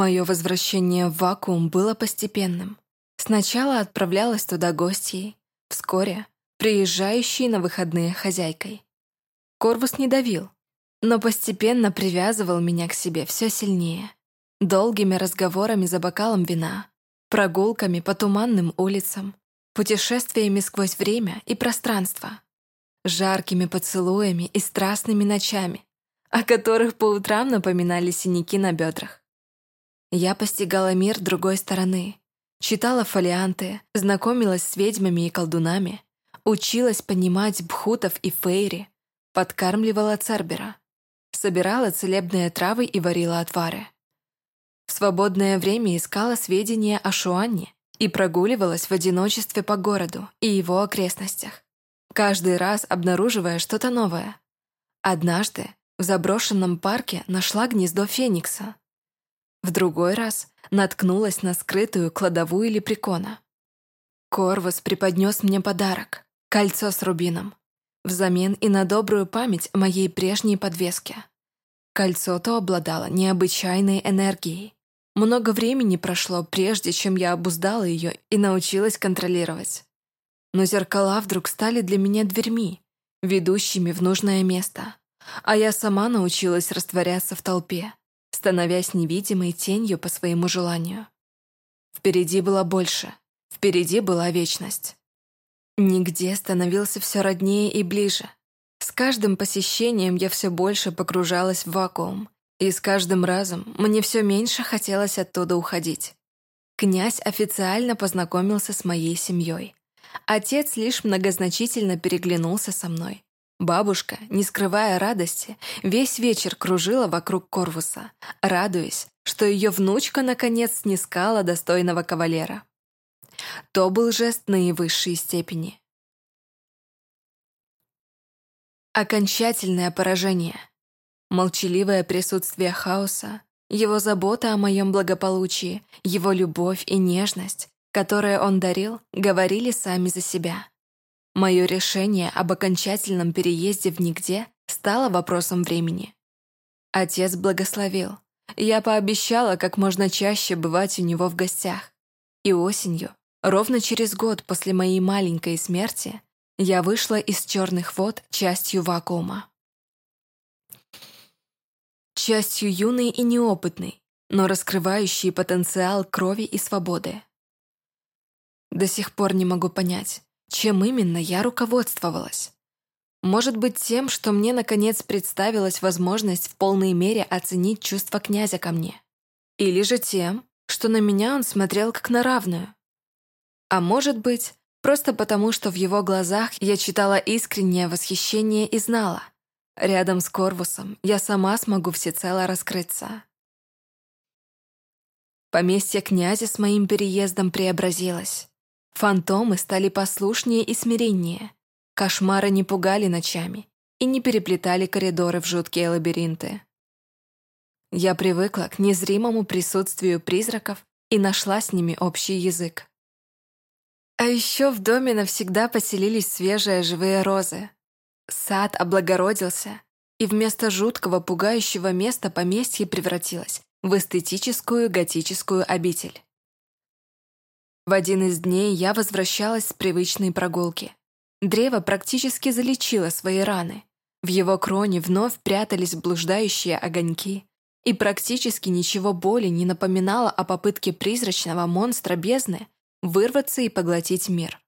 Мое возвращение в вакуум было постепенным. Сначала отправлялась туда гостьей, вскоре приезжающей на выходные хозяйкой. Корвус не давил, но постепенно привязывал меня к себе все сильнее. Долгими разговорами за бокалом вина, прогулками по туманным улицам, путешествиями сквозь время и пространство, жаркими поцелуями и страстными ночами, о которых по утрам напоминали синяки на бедрах. Я постигала мир другой стороны, читала фолианты, знакомилась с ведьмами и колдунами, училась понимать бхутов и фейри, подкармливала цербера, собирала целебные травы и варила отвары. В свободное время искала сведения о Шуанне и прогуливалась в одиночестве по городу и его окрестностях, каждый раз обнаруживая что-то новое. Однажды в заброшенном парке нашла гнездо феникса. В другой раз наткнулась на скрытую кладовую лепрекона. Корвус преподнес мне подарок — кольцо с рубином, взамен и на добрую память моей прежней подвеске. Кольцо то обладало необычайной энергией. Много времени прошло, прежде чем я обуздала ее и научилась контролировать. Но зеркала вдруг стали для меня дверьми, ведущими в нужное место. А я сама научилась растворяться в толпе, становясь невидимой тенью по своему желанию. Впереди было больше. Впереди была вечность. Нигде становился все роднее и ближе. С каждым посещением я все больше погружалась в вакуум, и с каждым разом мне все меньше хотелось оттуда уходить. Князь официально познакомился с моей семьей. Отец лишь многозначительно переглянулся со мной, Бабушка, не скрывая радости, весь вечер кружила вокруг Корвуса, радуясь, что ее внучка наконец снискала достойного кавалера. То был жест наивысшей степени. Окончательное поражение. Молчаливое присутствие хаоса, его забота о моем благополучии, его любовь и нежность, которые он дарил, говорили сами за себя. Мое решение об окончательном переезде в нигде стало вопросом времени. Отец благословил. Я пообещала как можно чаще бывать у него в гостях. И осенью, ровно через год после моей маленькой смерти, я вышла из черных вод частью вакуума. Частью юной и неопытной, но раскрывающей потенциал крови и свободы. До сих пор не могу понять, чем именно я руководствовалась? Может быть, тем, что мне наконец представилась возможность в полной мере оценить чувства князя ко мне. Или же тем, что на меня он смотрел как на равную. А может быть, просто потому, что в его глазах я читала искреннее восхищение и знала. Рядом с Корвусом я сама смогу всецело раскрыться. Поместье князя с моим переездом преобразилось. Фантомы стали послушнее и смиреннее. Кошмары не пугали ночами и не переплетали коридоры в жуткие лабиринты. Я привыкла к незримому присутствию призраков и нашла с ними общий язык. А еще в доме навсегда поселились свежие живые розы. Сад облагородился, и вместо жуткого пугающего места поместье превратилось в эстетическую готическую обитель. В один из дней я возвращалась с привычной прогулки. Древо практически залечило свои раны. В его кроне вновь прятались блуждающие огоньки, и практически ничего боли не напоминало о попытке призрачного монстра бездны вырваться и поглотить мир.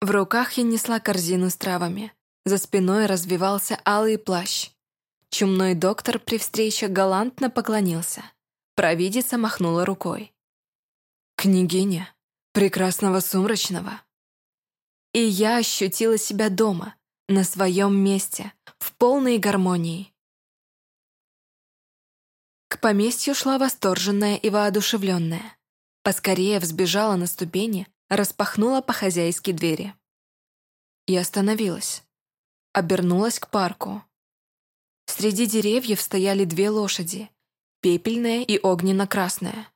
В руках я несла корзину с травами. За спиной развивался алый плащ. Чумной доктор при встрече галантно поклонился. Провидица махнула рукой. Княгиня прекрасного сумрачного. И я ощутила себя дома, на своем месте, в полной гармонии. К поместью шла восторженная и воодушевленная. Поскорее взбежала на ступени, распахнула по-хозяйски двери. И остановилась. Обернулась к парку. Среди деревьев стояли две лошади, пепельная и огненно-красная.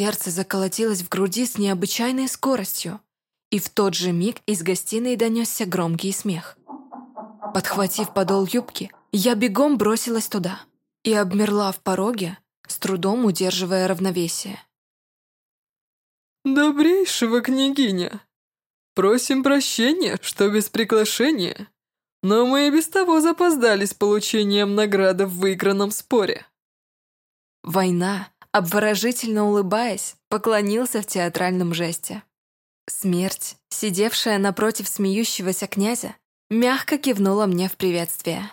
Сердце заколотилось в груди с необычайной скоростью, и в тот же миг из гостиной донесся громкий смех. Подхватив подол юбки, я бегом бросилась туда. и обмерла в пороге, с трудом удерживая равновесие. «Добрейшего княгиня! Просим прощения, что без приглашения, но мы и без того запоздали с получением награды в выигранном споре». Война, обворожительно улыбаясь, поклонился в театральном жесте. Смерть, сидевшая напротив смеющегося князя, мягко кивнула мне в приветствие.